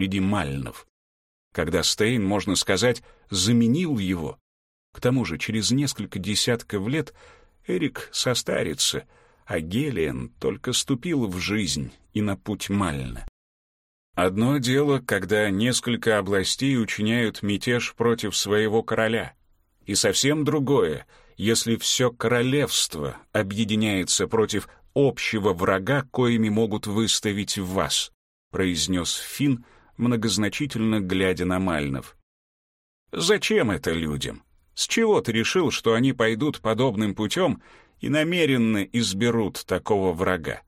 среди мальнов. Когда Стейн, можно сказать, заменил его. К тому же через несколько десятков лет Эрик состарится, а Гелиан только ступил в жизнь и на путь Мальна. Одно дело, когда несколько областей учиняют мятеж против своего короля, и совсем другое, если все королевство объединяется против общего врага, коими могут выставить вас, произнес Финн, многозначительно глядя на Мальнов. Зачем это людям? С чего ты решил, что они пойдут подобным путем и намеренно изберут такого врага?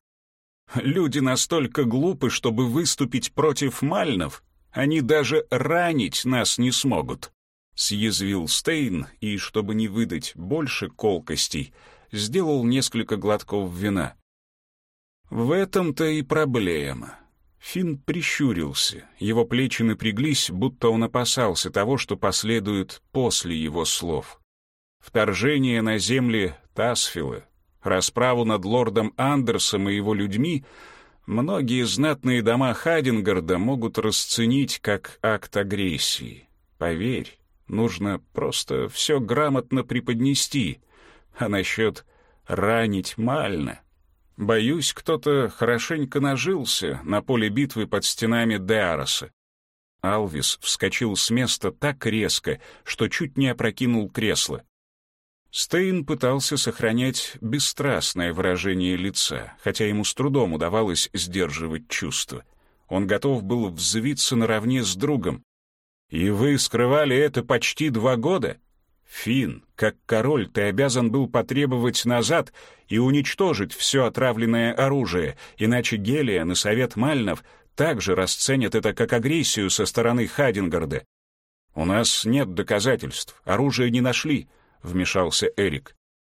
Люди настолько глупы, чтобы выступить против Мальнов, они даже ранить нас не смогут. Съязвил Стейн и, чтобы не выдать больше колкостей, сделал несколько глотков вина. В этом-то и проблема. Финн прищурился, его плечи напряглись, будто он опасался того, что последует после его слов. Вторжение на земли Тасфилы, расправу над лордом Андерсом и его людьми многие знатные дома Хадингарда могут расценить как акт агрессии. Поверь, нужно просто все грамотно преподнести, а насчет ранить мально Боюсь, кто-то хорошенько нажился на поле битвы под стенами Деароса. Алвис вскочил с места так резко, что чуть не опрокинул кресло. Стейн пытался сохранять бесстрастное выражение лица, хотя ему с трудом удавалось сдерживать чувства. Он готов был взвиться наравне с другом. «И вы скрывали это почти два года?» Фин, как король, ты обязан был потребовать назад и уничтожить все отравленное оружие, иначе Гелия на совет Мальнов также расценят это как агрессию со стороны Хадингарда. «У нас нет доказательств, оружие не нашли», — вмешался Эрик.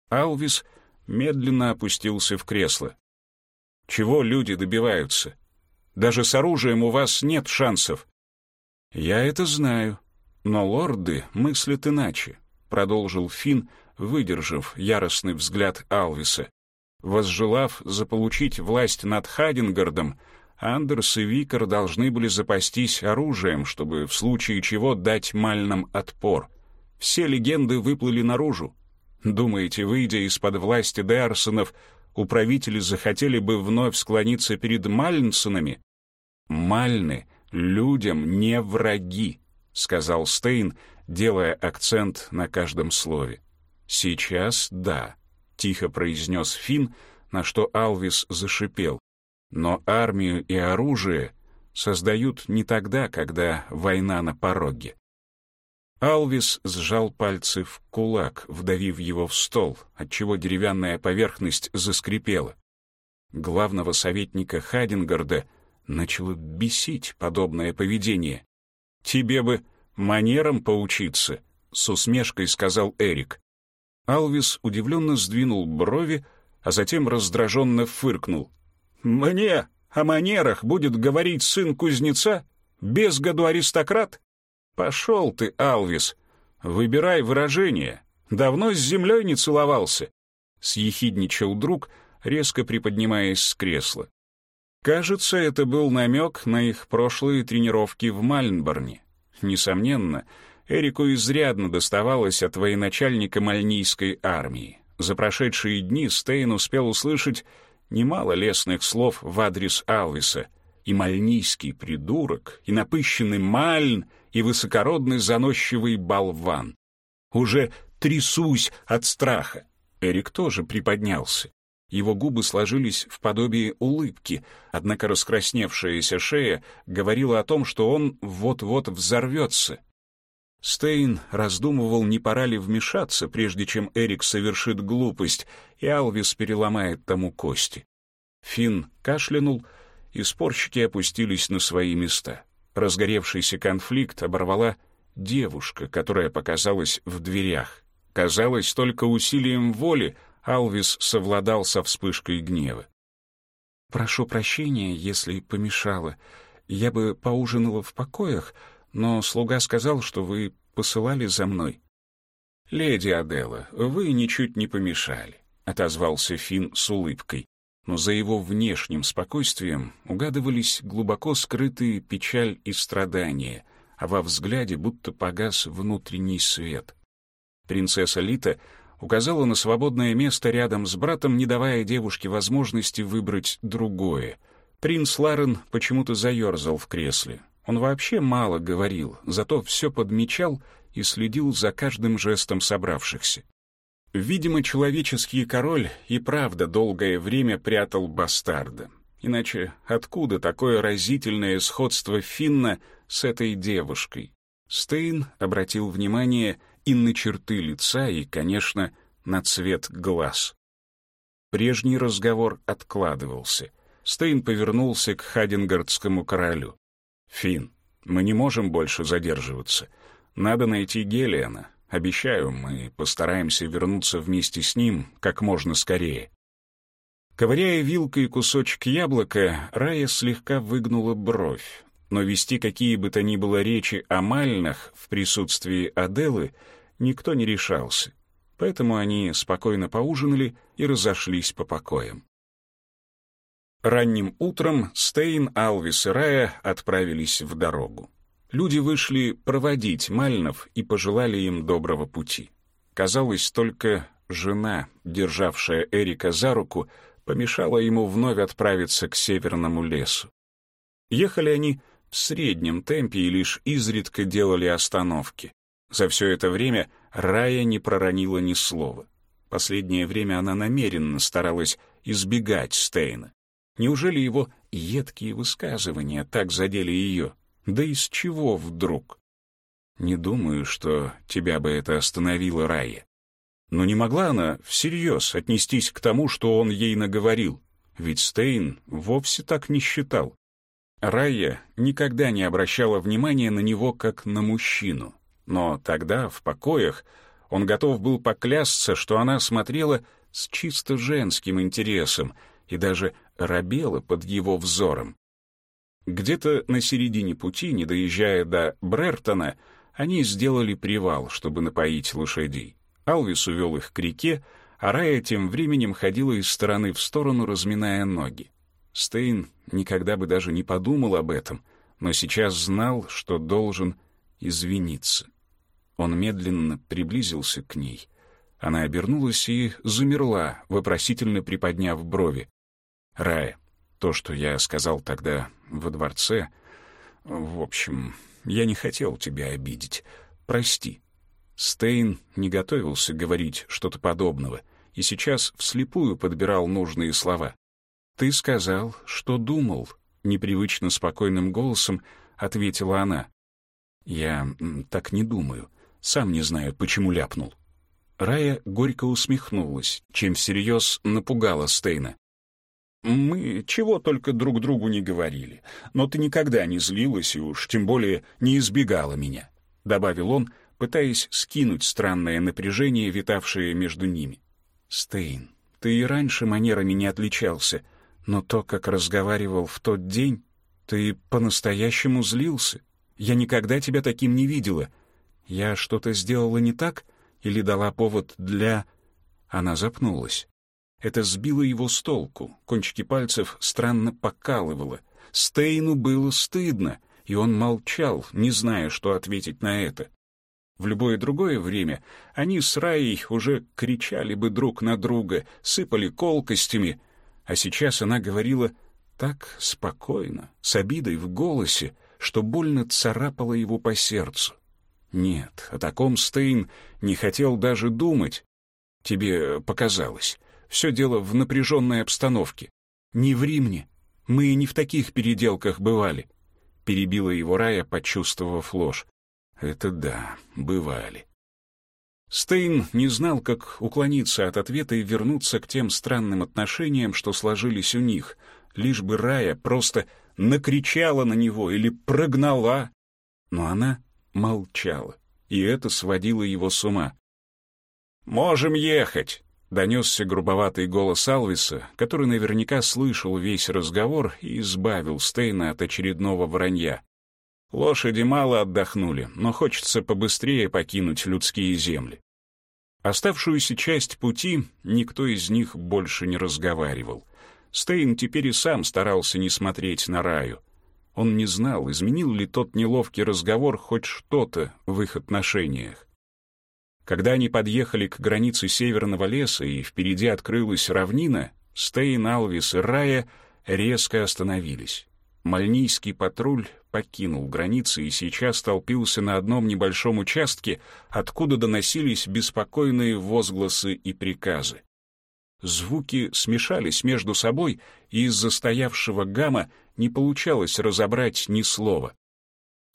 Алвис медленно опустился в кресло. «Чего люди добиваются? Даже с оружием у вас нет шансов». «Я это знаю, но лорды мыслят иначе продолжил Финн, выдержав яростный взгляд Алвиса. Возжелав заполучить власть над Хадингардом, Андерс и Викар должны были запастись оружием, чтобы в случае чего дать мальным отпор. Все легенды выплыли наружу. Думаете, выйдя из-под власти Дерсонов, управители захотели бы вновь склониться перед Мальнсонами? Мальны людям не враги, сказал Стейн, делая акцент на каждом слове. «Сейчас да», — тихо произнес Финн, на что Алвис зашипел. «Но армию и оружие создают не тогда, когда война на пороге». Алвис сжал пальцы в кулак, вдавив его в стол, отчего деревянная поверхность заскрипела. Главного советника Хадингарда начало бесить подобное поведение. «Тебе бы манерам поучиться», — с усмешкой сказал Эрик. Алвис удивленно сдвинул брови, а затем раздраженно фыркнул. «Мне о манерах будет говорить сын кузнеца? Без году аристократ? Пошел ты, Алвис, выбирай выражение. Давно с землей не целовался?» Съехидничал друг, резко приподнимаясь с кресла. Кажется, это был намек на их прошлые тренировки в Мальнборне. Несомненно, Эрику изрядно доставалось от военачальника Мальнийской армии. За прошедшие дни Стейн успел услышать немало лестных слов в адрес Алвиса. И мальнийский придурок, и напыщенный Мальн, и высокородный заносчивый болван. Уже трясусь от страха. Эрик тоже приподнялся. Его губы сложились в подобие улыбки, однако раскрасневшаяся шея говорила о том, что он вот-вот взорвется. Стейн раздумывал, не пора ли вмешаться, прежде чем Эрик совершит глупость, и Алвис переломает тому кости. Финн кашлянул, и спорщики опустились на свои места. Разгоревшийся конфликт оборвала девушка, которая показалась в дверях. Казалось, только усилием воли Алвис совладал со вспышкой гнева. «Прошу прощения, если помешала. Я бы поужинала в покоях, но слуга сказал, что вы посылали за мной». «Леди Адела, вы ничуть не помешали», — отозвался Финн с улыбкой. но за его внешним спокойствием угадывались глубоко скрытые печаль и страдания, а во взгляде будто погас внутренний свет. Принцесса Лита указала на свободное место рядом с братом, не давая девушке возможности выбрать другое. Принц Ларен почему-то заерзал в кресле. Он вообще мало говорил, зато все подмечал и следил за каждым жестом собравшихся. Видимо, человеческий король и правда долгое время прятал бастарда. Иначе откуда такое разительное сходство Финна с этой девушкой? Стейн обратил внимание и на черты лица, и, конечно, на цвет глаз. Прежний разговор откладывался. Стейн повернулся к Хадингардскому королю. «Финн, мы не можем больше задерживаться. Надо найти Гелиана. Обещаю, мы постараемся вернуться вместе с ним как можно скорее». Ковыряя вилкой кусочек яблока, Рая слегка выгнула бровь. Но вести какие бы то ни было речи о Мальнах в присутствии Аделы никто не решался. Поэтому они спокойно поужинали и разошлись по покоям. Ранним утром Стейн, Алвис и Рая отправились в дорогу. Люди вышли проводить Мальнов и пожелали им доброго пути. Казалось, только жена, державшая Эрика за руку, помешала ему вновь отправиться к северному лесу. Ехали они в среднем темпе и лишь изредка делали остановки. За все это время Рая не проронила ни слова. Последнее время она намеренно старалась избегать Стейна. Неужели его едкие высказывания так задели ее? Да из чего вдруг? Не думаю, что тебя бы это остановило, Рая. Но не могла она всерьез отнестись к тому, что он ей наговорил, ведь Стейн вовсе так не считал. Рая никогда не обращала внимания на него как на мужчину, но тогда, в покоях, он готов был поклясться, что она смотрела с чисто женским интересом и даже робела под его взором. Где-то на середине пути, не доезжая до Брертона, они сделали привал, чтобы напоить лошадей. Алвис увел их к реке, а Рая тем временем ходила из стороны в сторону, разминая ноги. Стейн никогда бы даже не подумал об этом, но сейчас знал, что должен извиниться. Он медленно приблизился к ней. Она обернулась и замерла, вопросительно приподняв брови. «Рая, то, что я сказал тогда во дворце... В общем, я не хотел тебя обидеть. Прости». Стейн не готовился говорить что-то подобного и сейчас вслепую подбирал нужные слова. «Ты сказал, что думал», — непривычно спокойным голосом ответила она. «Я так не думаю. Сам не знаю, почему ляпнул». Рая горько усмехнулась, чем всерьез напугала Стейна. Мы чего только друг другу не говорили, но ты никогда не злилась и уж тем более не избегала меня», — добавил он, пытаясь скинуть странное напряжение, витавшее между ними. «Стейн, ты и раньше манерами не отличался, но то, как разговаривал в тот день, ты по-настоящему злился. Я никогда тебя таким не видела. Я что-то сделала не так или дала повод для...» Она запнулась. Это сбило его с толку, кончики пальцев странно покалывало. Стейну было стыдно, и он молчал, не зная, что ответить на это. В любое другое время они с Раей уже кричали бы друг на друга, сыпали колкостями, а сейчас она говорила так спокойно, с обидой в голосе, что больно царапало его по сердцу. Нет, о таком Стейн не хотел даже думать. Тебе показалось. Все дело в напряженной обстановке. Не ври мне. Мы не в таких переделках бывали. Перебила его Рая, почувствовав ложь. Это да, бывали. Стейн не знал, как уклониться от ответа и вернуться к тем странным отношениям, что сложились у них, лишь бы Рая просто накричала на него или прогнала. Но она молчала, и это сводило его с ума. «Можем ехать», Донесся грубоватый голос Алвиса, который наверняка слышал весь разговор и избавил Стейна от очередного вранья. Лошади мало отдохнули, но хочется побыстрее покинуть людские земли. Оставшуюся часть пути никто из них больше не разговаривал. Стейн теперь и сам старался не смотреть на Раю. Он не знал, изменил ли тот неловкий разговор хоть что-то в их отношениях. Когда они подъехали к границе северного леса и впереди открылась равнина, Стейн, Алвис и Рая резко остановились. Мальнийский патруль покинул границы и сейчас толпился на одном небольшом участке, откуда доносились беспокойные возгласы и приказы. Звуки смешались между собой, и из застоявшего гамма не получалось разобрать ни слова.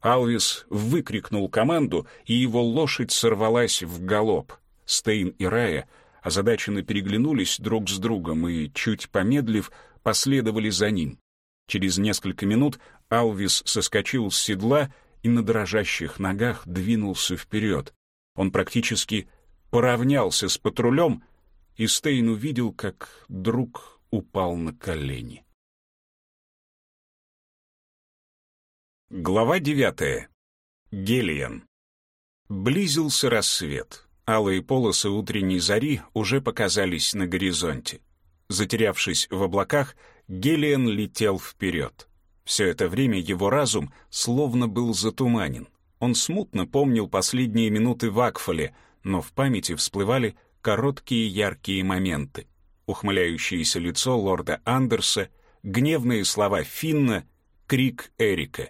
Алвис выкрикнул команду, и его лошадь сорвалась в галоп. Стейн и Рая озадаченно переглянулись друг с другом и, чуть помедлив, последовали за ним. Через несколько минут Алвис соскочил с седла и на дрожащих ногах двинулся вперед. Он практически поравнялся с патрулем, и Стейн увидел, как друг упал на колени. Глава девятая. Гелиан. Близился рассвет. Алые полосы утренней зари уже показались на горизонте. Затерявшись в облаках, Гелиан летел вперед. Все это время его разум словно был затуманен. Он смутно помнил последние минуты в Акфоле, но в памяти всплывали короткие яркие моменты. Ухмыляющееся лицо лорда Андерса, гневные слова Финна, крик Эрика.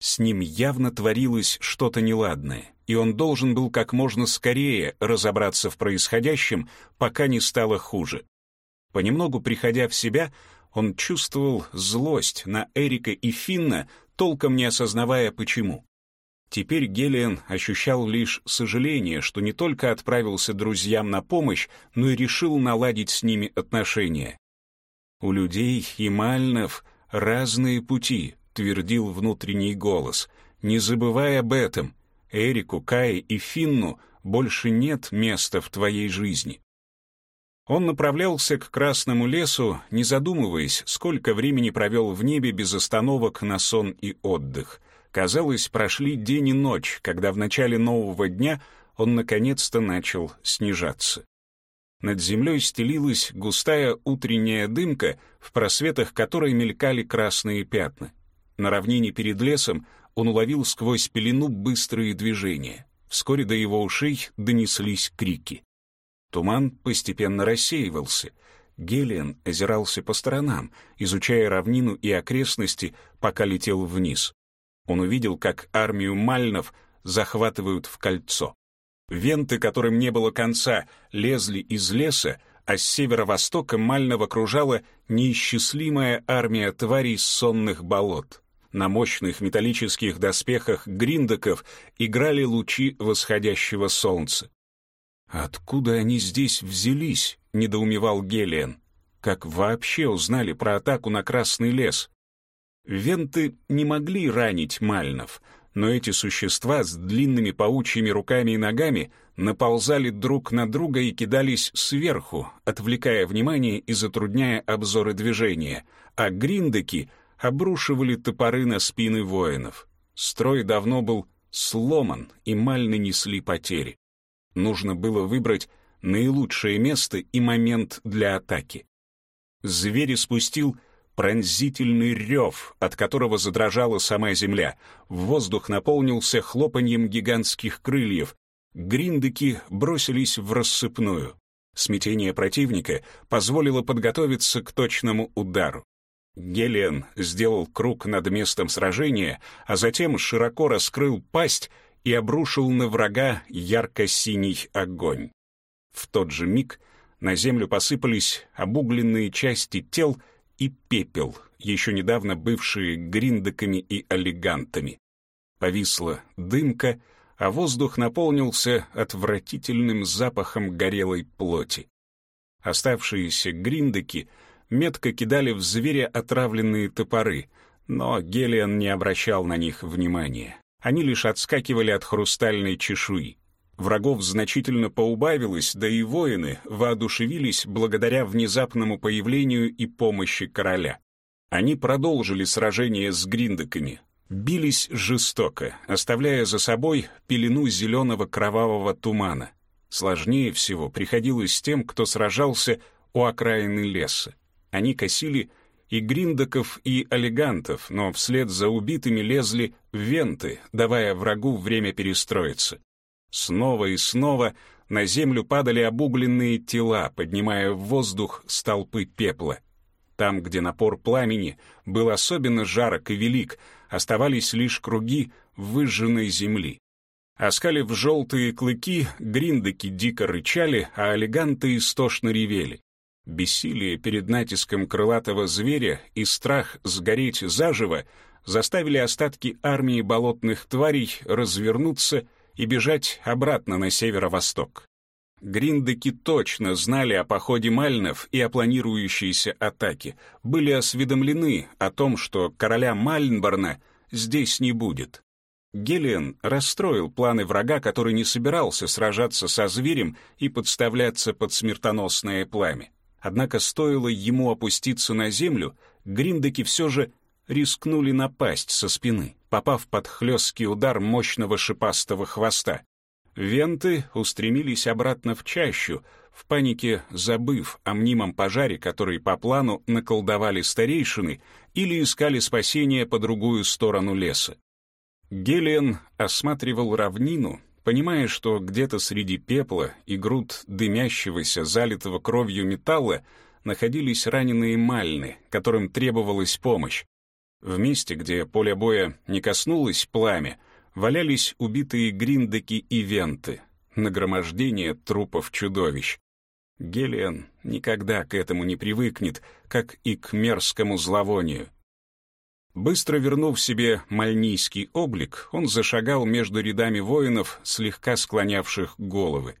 С ним явно творилось что-то неладное, и он должен был как можно скорее разобраться в происходящем, пока не стало хуже. Понемногу приходя в себя, он чувствовал злость на Эрика и Финна, толком не осознавая почему. Теперь Гелиан ощущал лишь сожаление, что не только отправился друзьям на помощь, но и решил наладить с ними отношения. У людей и мальнов разные пути, твердил внутренний голос. «Не забывай об этом. Эрику, Кае и Финну больше нет места в твоей жизни». Он направлялся к Красному лесу, не задумываясь, сколько времени провел в небе без остановок на сон и отдых. Казалось, прошли день и ночь, когда в начале нового дня он наконец-то начал снижаться. Над землей стелилась густая утренняя дымка, в просветах которой мелькали красные пятна. На равнине перед лесом он уловил сквозь пелену быстрые движения. Вскоре до его ушей донеслись крики. Туман постепенно рассеивался. Гелиан озирался по сторонам, изучая равнину и окрестности, пока летел вниз. Он увидел, как армию мальнов захватывают в кольцо. Венты, которым не было конца, лезли из леса, а с северо-востока Мальнов окружала неисчислимая армия тварей сонных болот. На мощных металлических доспехах гриндаков играли лучи восходящего солнца. «Откуда они здесь взялись?» — недоумевал Гелиан. «Как вообще узнали про атаку на Красный лес?» Венты не могли ранить мальнов, но эти существа с длинными паучьими руками и ногами наползали друг на друга и кидались сверху, отвлекая внимание и затрудняя обзоры движения, а гриндаки обрушивали топоры на спины воинов. Строй давно был сломан, и мальны несли потери. Нужно было выбрать наилучшее место и момент для атаки. Зверь спустил пронзительный рев, от которого задрожала сама земля. Воздух наполнился хлопаньем гигантских крыльев. Гриндыки бросились в рассыпную. Смятение противника позволило подготовиться к точному удару. Гелиан сделал круг над местом сражения, а затем широко раскрыл пасть и обрушил на врага ярко-синий огонь. В тот же миг на землю посыпались обугленные части тел и пепел, еще недавно бывшие гриндаками и олигантами. Повисла дымка, а воздух наполнился отвратительным запахом горелой плоти. Оставшиеся гриндаки — метко кидали в зверя отравленные топоры, но Гелиан не обращал на них внимания. Они лишь отскакивали от хрустальной чешуи. Врагов значительно поубавилось, да и воины воодушевились благодаря внезапному появлению и помощи короля. Они продолжили сражение с гриндаками, бились жестоко, оставляя за собой пелену зеленого кровавого тумана. Сложнее всего приходилось тем, кто сражался у окраины леса. Они косили и гриндаков, и олигантов, но вслед за убитыми лезли венты, давая врагу время перестроиться. Снова и снова на землю падали обугленные тела, поднимая в воздух столпы пепла. Там, где напор пламени был особенно жарок и велик, оставались лишь круги выжженной земли. Оскалив желтые клыки, гриндыки дико рычали, а олиганты истошно ревели. Бессилие перед натиском крылатого зверя и страх сгореть заживо заставили остатки армии болотных тварей развернуться и бежать обратно на северо-восток. Гриндеки точно знали о походе Мальнов и о планирующейся атаке, были осведомлены о том, что короля Мальнборна здесь не будет. Гелиан расстроил планы врага, который не собирался сражаться со зверем и подставляться под смертоносное пламя. Однако стоило ему опуститься на землю, гриндеки все же рискнули напасть со спины, попав под хлесткий удар мощного шипастого хвоста. Венты устремились обратно в чащу, в панике забыв о мнимом пожаре, который по плану наколдовали старейшины или искали спасения по другую сторону леса. Гелиан осматривал равнину, понимая, что где-то среди пепла и груд дымящегося, залитого кровью металла находились раненые мальны, которым требовалась помощь. В месте, где поле боя не коснулось пламя, валялись убитые гриндеки и венты, нагромождение трупов чудовищ. Гелиан никогда к этому не привыкнет, как и к мерзкому зловонию. Быстро вернув себе мальнийский облик, он зашагал между рядами воинов, слегка склонявших головы.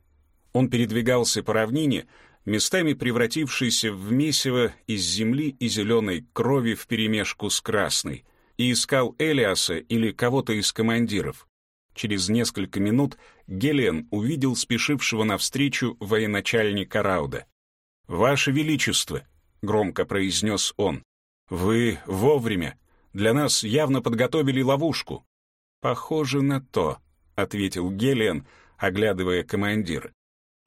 Он передвигался по равнине, местами превратившейся в месиво из земли и зеленой крови вперемешку с красной, и искал Элиаса или кого-то из командиров. Через несколько минут Гелиан увидел спешившего навстречу военачальника Рауда. «Ваше Величество!» — громко произнес он. «Вы вовремя!» Для нас явно подготовили ловушку». «Похоже на то», — ответил Гелиан, оглядывая командир.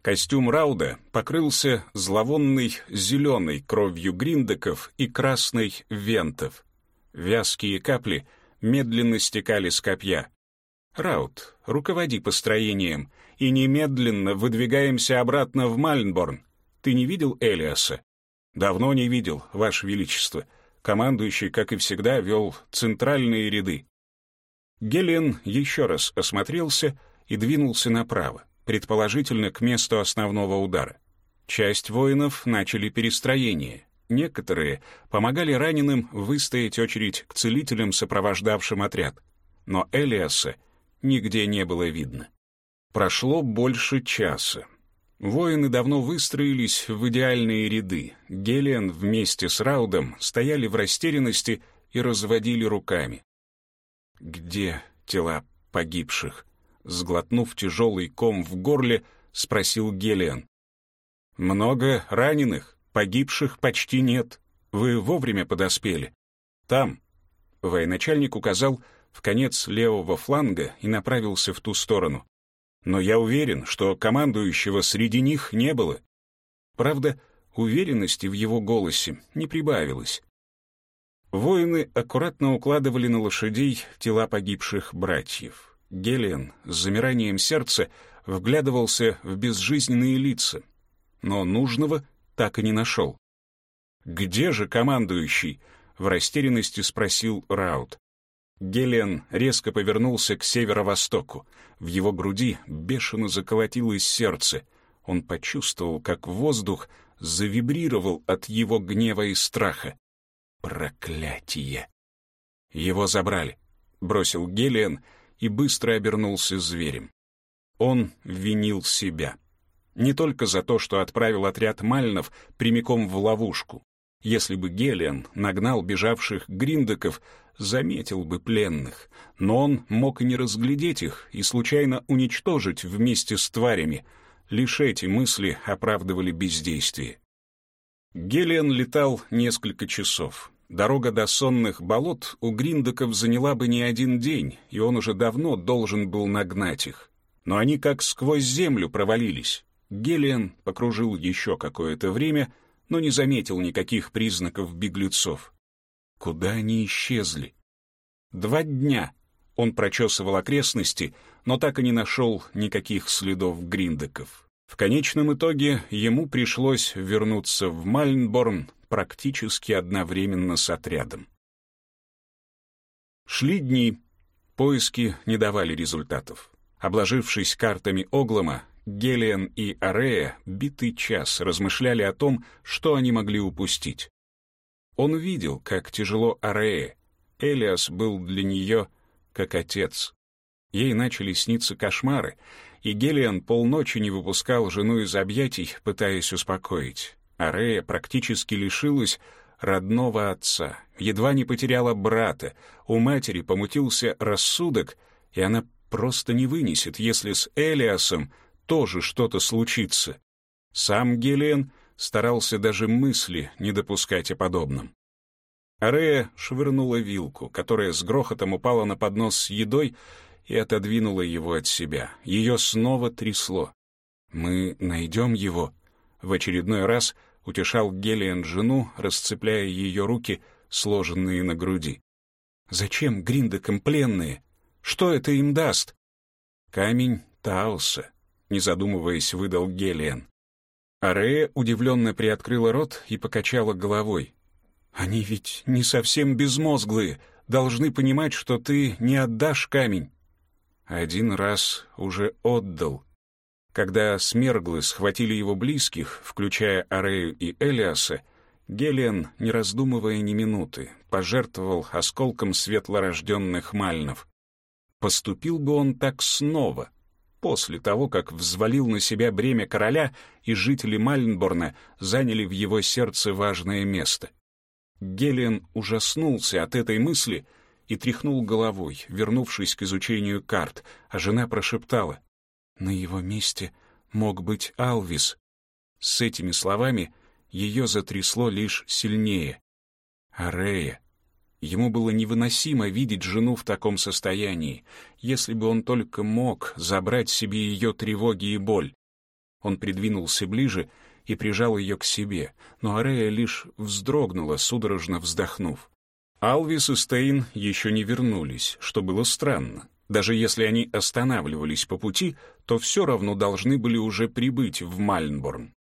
Костюм Рауда покрылся зловонной зеленой кровью гриндеков и красной вентов. Вязкие капли медленно стекали с копья. «Раут, руководи построением, и немедленно выдвигаемся обратно в Мальнборн. Ты не видел Элиаса?» «Давно не видел, Ваше Величество. Командующий, как и всегда, вел центральные ряды. Гелен еще раз осмотрелся и двинулся направо, предположительно к месту основного удара. Часть воинов начали перестроение. Некоторые помогали раненым выстоять очередь к целителям, сопровождавшим отряд. Но Элиаса нигде не было видно. Прошло больше часа. Воины давно выстроились в идеальные ряды. Гелиан вместе с Раудом стояли в растерянности и разводили руками. «Где тела погибших?» Сглотнув тяжелый ком в горле, спросил Гелиан. «Много раненых, погибших почти нет. Вы вовремя подоспели. Там». Военачальник указал в конец левого фланга и направился в ту сторону но я уверен, что командующего среди них не было. Правда, уверенности в его голосе не прибавилось. Воины аккуратно укладывали на лошадей тела погибших братьев. Гелиан с замиранием сердца вглядывался в безжизненные лица, но нужного так и не нашел. «Где же командующий?» — в растерянности спросил Раут. Гелиан резко повернулся к северо-востоку. В его груди бешено заколотилось сердце. Он почувствовал, как воздух завибрировал от его гнева и страха. Проклятие! Его забрали, бросил Гелиан и быстро обернулся зверем. Он винил себя. Не только за то, что отправил отряд Мальнов прямиком в ловушку. Если бы Гелиан нагнал бежавших гриндеков, заметил бы пленных, но он мог и не разглядеть их и случайно уничтожить вместе с тварями. Лишь эти мысли оправдывали бездействие. Гелиан летал несколько часов. Дорога до сонных болот у гриндеков заняла бы не один день, и он уже давно должен был нагнать их. Но они как сквозь землю провалились. Гелиан покружил еще какое-то время, но не заметил никаких признаков беглецов. Куда они исчезли? Два дня он прочесывал окрестности, но так и не нашел никаких следов гриндеков. В конечном итоге ему пришлось вернуться в Мальнборн практически одновременно с отрядом. Шли дни. Поиски не давали результатов. Обложившись картами Оглома, Гелиан и Арея битый час размышляли о том, что они могли упустить. Он видел, как тяжело Арея. Элиас был для нее как отец. Ей начали сниться кошмары, и Гелиан полночи не выпускал жену из объятий, пытаясь успокоить. Арея практически лишилась родного отца, едва не потеряла брата, у матери помутился рассудок, и она просто не вынесет, если с Элиасом тоже что-то случится. Сам Гелиан старался даже мысли не допускать о подобном. Арея швырнула вилку, которая с грохотом упала на поднос с едой и отодвинула его от себя. Ее снова трясло. «Мы найдем его?» В очередной раз утешал Гелиан жену, расцепляя ее руки, сложенные на груди. «Зачем Гриндекам пленные? Что это им даст?» «Камень Тауса», — не задумываясь, выдал Гелиан. Арея удивленно приоткрыла рот и покачала головой. «Они ведь не совсем безмозглые, должны понимать, что ты не отдашь камень». Один раз уже отдал. Когда смерглы схватили его близких, включая Арею и Элиаса, Гелиан, не раздумывая ни минуты, пожертвовал осколком светлорожденных мальнов. Поступил бы он так снова, после того, как взвалил на себя бремя короля, и жители Мальнборна заняли в его сердце важное место. Гелиан ужаснулся от этой мысли и тряхнул головой, вернувшись к изучению карт, а жена прошептала, «На его месте мог быть Алвис». С этими словами ее затрясло лишь сильнее. Арея. Ему было невыносимо видеть жену в таком состоянии, если бы он только мог забрать себе ее тревоги и боль. Он придвинулся ближе и прижал ее к себе, но Арея лишь вздрогнула, судорожно вздохнув. Алвис и Стейн еще не вернулись, что было странно. Даже если они останавливались по пути, то все равно должны были уже прибыть в Мальнборн.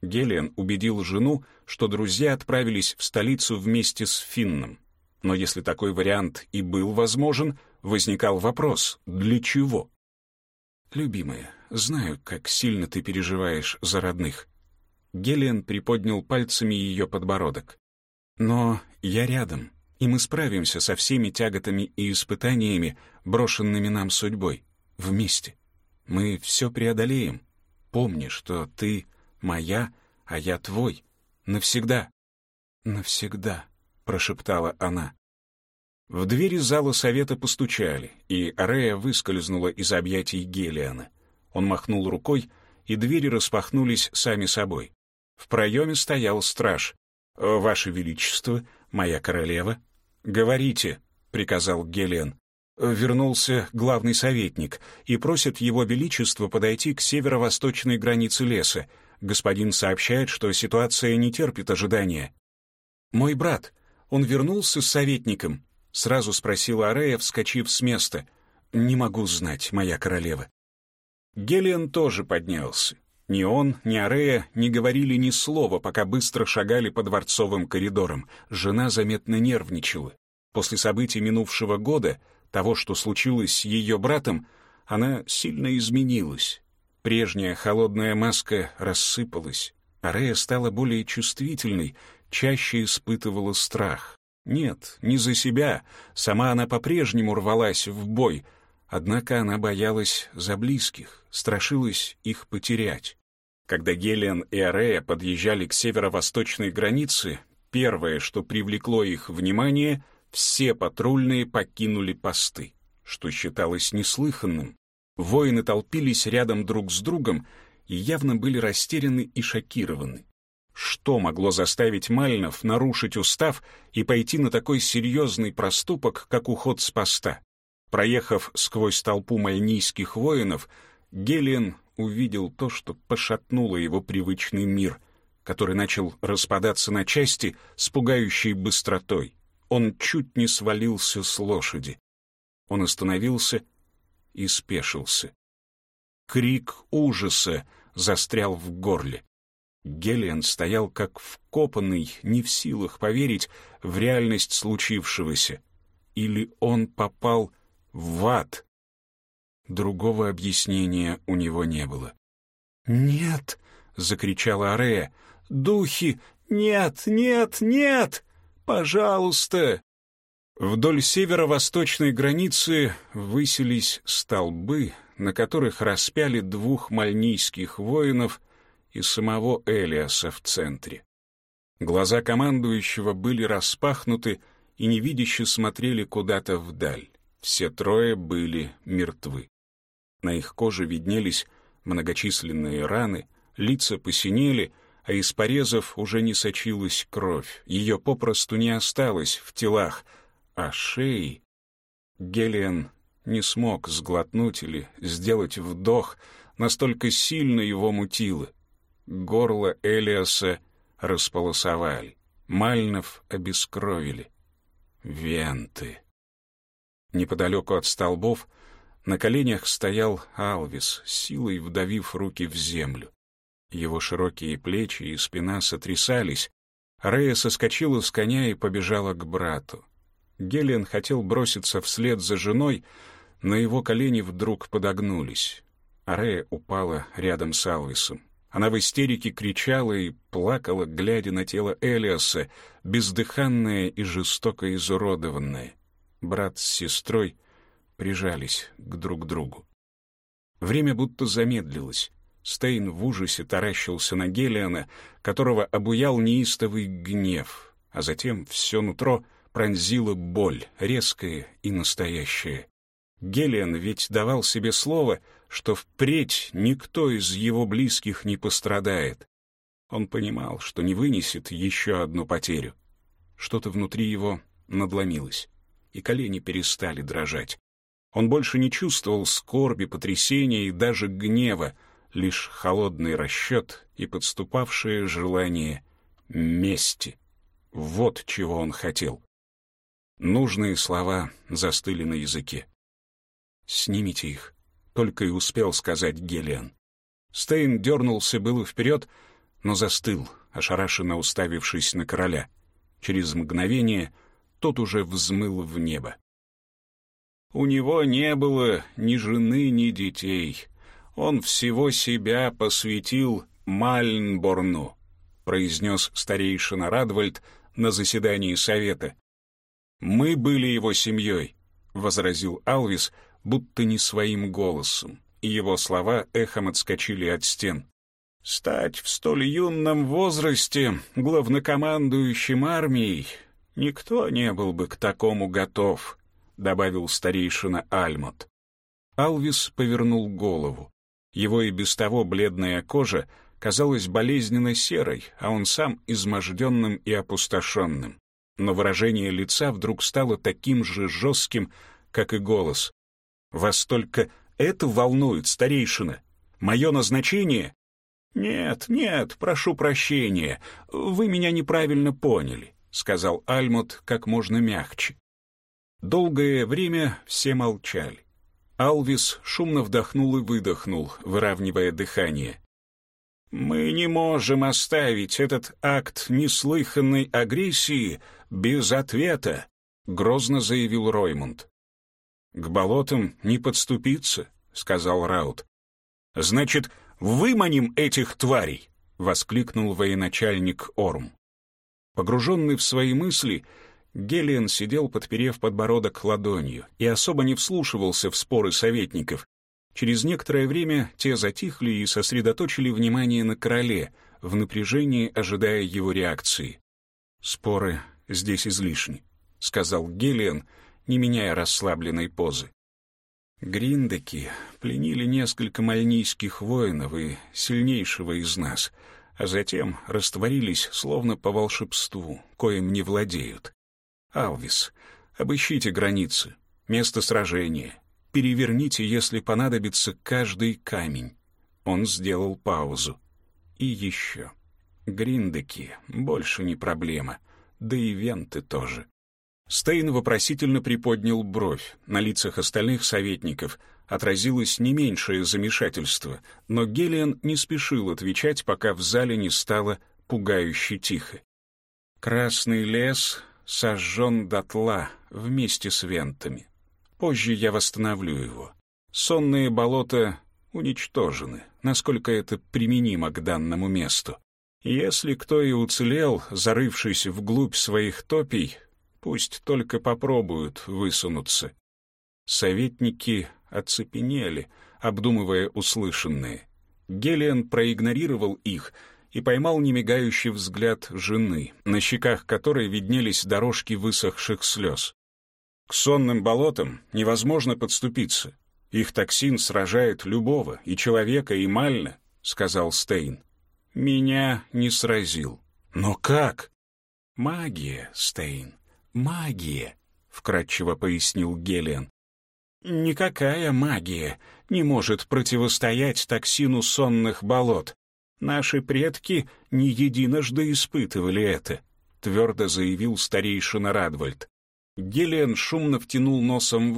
Гелиан убедил жену, что друзья отправились в столицу вместе с Финном. Но если такой вариант и был возможен, возникал вопрос «для чего?». «Любимая, знаю, как сильно ты переживаешь за родных». Гелиан приподнял пальцами ее подбородок. «Но я рядом, и мы справимся со всеми тяготами и испытаниями, брошенными нам судьбой, вместе. Мы все преодолеем. Помни, что ты моя, а я твой. Навсегда». «Навсегда», — прошептала она. В двери зала совета постучали, и Арея выскользнула из объятий Гелиана. Он махнул рукой, и двери распахнулись сами собой. В проеме стоял страж. «Ваше Величество, моя королева». «Говорите», — приказал Гелиан. Вернулся главный советник и просит его величество подойти к северо-восточной границе леса. Господин сообщает, что ситуация не терпит ожидания. «Мой брат», он вернулся с советником?» — сразу спросила Арея, вскочив с места. «Не могу знать, моя королева». Гелиан тоже поднялся. Ни он, ни Арея не говорили ни слова, пока быстро шагали по дворцовым коридорам. Жена заметно нервничала. После событий минувшего года, того, что случилось с ее братом, она сильно изменилась. Прежняя холодная маска рассыпалась. Арея стала более чувствительной, чаще испытывала страх. Нет, не за себя, сама она по-прежнему рвалась в бой, однако она боялась за близких, страшилась их потерять. Когда Гелиан и Арея подъезжали к северо-восточной границе, первое, что привлекло их внимание, все патрульные покинули посты, что считалось неслыханным. Воины толпились рядом друг с другом и явно были растеряны и шокированы. Что могло заставить Мальнов нарушить устав и пойти на такой серьезный проступок, как уход с поста? Проехав сквозь толпу мальнийских воинов, Гелиан увидел то, что пошатнуло его привычный мир. который начал распадаться на части с пугающей быстротой. Он чуть не свалился с лошади. Он остановился и спешился. Крик ужаса застрял в горле. Гелиан стоял как вкопанный, не в силах поверить в реальность случившегося. Или он попал в ад? Другого объяснения у него не было. «Нет!» — закричала Арея. «Духи! Нет, нет, нет! Пожалуйста!» Вдоль северо-восточной границы высились столбы, на которых распяли двух мальнийских воинов и самого Элиаса в центре. Глаза командующего были распахнуты и невидяще смотрели куда-то вдаль. Все трое были мертвы. На их коже виднелись многочисленные раны, лица посинели, а из порезов уже не сочилась кровь, ее попросту не осталось в телах, а шеи... Гелиан не смог сглотнуть или сделать вдох, настолько сильно его мутило. Горло Элиаса располосовали, Мальнов обескровили. Венты. Неподалеку от столбов на коленях стоял Алвис, силой вдавив руки в землю. Его широкие плечи и спина сотрясались. Рея соскочила с коня и побежала к брату. Гелиан хотел броситься вслед за женой, но его колени вдруг подогнулись. Арея упала рядом с Алвисом. Она в истерике кричала и плакала, глядя на тело Элиаса, бездыханное и жестоко изуродованное. Брат с сестрой прижались к друг другу. Время будто замедлилось. Стейн в ужасе таращился на Гелиана, которого обуял неистовый гнев, а затем все нутро пронзила боль, резкая и настоящая. Гелиан ведь давал себе слово, что впредь никто из его близких не пострадает. Он понимал, что не вынесет еще одну потерю. Что-то внутри его надломилось, и колени перестали дрожать. Он больше не чувствовал скорби, потрясения и даже гнева, лишь холодный расчет и подступавшее желание мести. Вот чего он хотел. Нужные слова застыли на языке. «Снимите их», — только и успел сказать Гелиан. Стейн дернулся было вперед, но застыл, ошарашенно уставившись на короля. Через мгновение тот уже взмыл в небо. У него не было ни жены, ни детей. Он всего себя посвятил Мальнборну, произнес старейшина Радвальд на заседании совета. «Мы были его семьей», — возразил Алвис, будто не своим голосом, и его слова эхом отскочили от стен. «Стать в столь юном возрасте главнокомандующим армией никто не был бы к такому готов», — добавил старейшина Альмот. Алвис повернул голову. Его и без того бледная кожа казалась болезненно серой, а он сам изможденным и опустошенным. Но выражение лица вдруг стало таким же жестким, как и голос. Вас только это волнует, старейшина? Мое назначение? Нет, нет, прошу прощения, вы меня неправильно поняли, сказал Альмут как можно мягче. Долгое время все молчали. Алвис шумно вдохнул и выдохнул, выравнивая дыхание. «Мы не можем оставить этот акт неслыханной агрессии без ответа», — грозно заявил Роймунд. «К болотам не подступиться», — сказал Раут. «Значит, выманим этих тварей!» — воскликнул военачальник Орм. Погруженный в свои мысли, Гелиан сидел, подперев подбородок ладонью, и особо не вслушивался в споры советников. Через некоторое время те затихли и сосредоточили внимание на короле, в напряжении ожидая его реакции. «Споры здесь излишни», — сказал Гелиан, — не меняя расслабленной позы. Гриндеки пленили несколько мальнийских воинов и сильнейшего из нас, а затем растворились словно по волшебству, коим не владеют. Алвис, обыщите границы, место сражения, переверните, если понадобится, каждый камень. Он сделал паузу. И еще. Гриндеки больше не проблема, да и венты тоже. Стейн вопросительно приподнял бровь. На лицах остальных советников отразилось не меньшее замешательство, но Гелиан не спешил отвечать, пока в зале не стало пугающе тихо. «Красный лес сожжен дотла вместе с вентами. Позже я восстановлю его. Сонные болота уничтожены, насколько это применимо к данному месту. Если кто и уцелел, зарывшись вглубь своих топий, пусть только попробуют высунуться. Советники оцепенели, обдумывая услышанное. Гелиан проигнорировал их и поймал немигающий взгляд жены, на щеках которой виднелись дорожки высохших слез. К сонным болотам невозможно подступиться. Их токсин сражает любого, и человека, и мальна, — сказал Стейн. Меня не сразил. Но как? Магия, Стейн, магия, — вкратчиво пояснил Гелиан. Никакая магия не может противостоять токсину сонных болот. Наши предки не единожды испытывали это, — твердо заявил старейшина Радвальд. Гелиан шумно втянул носом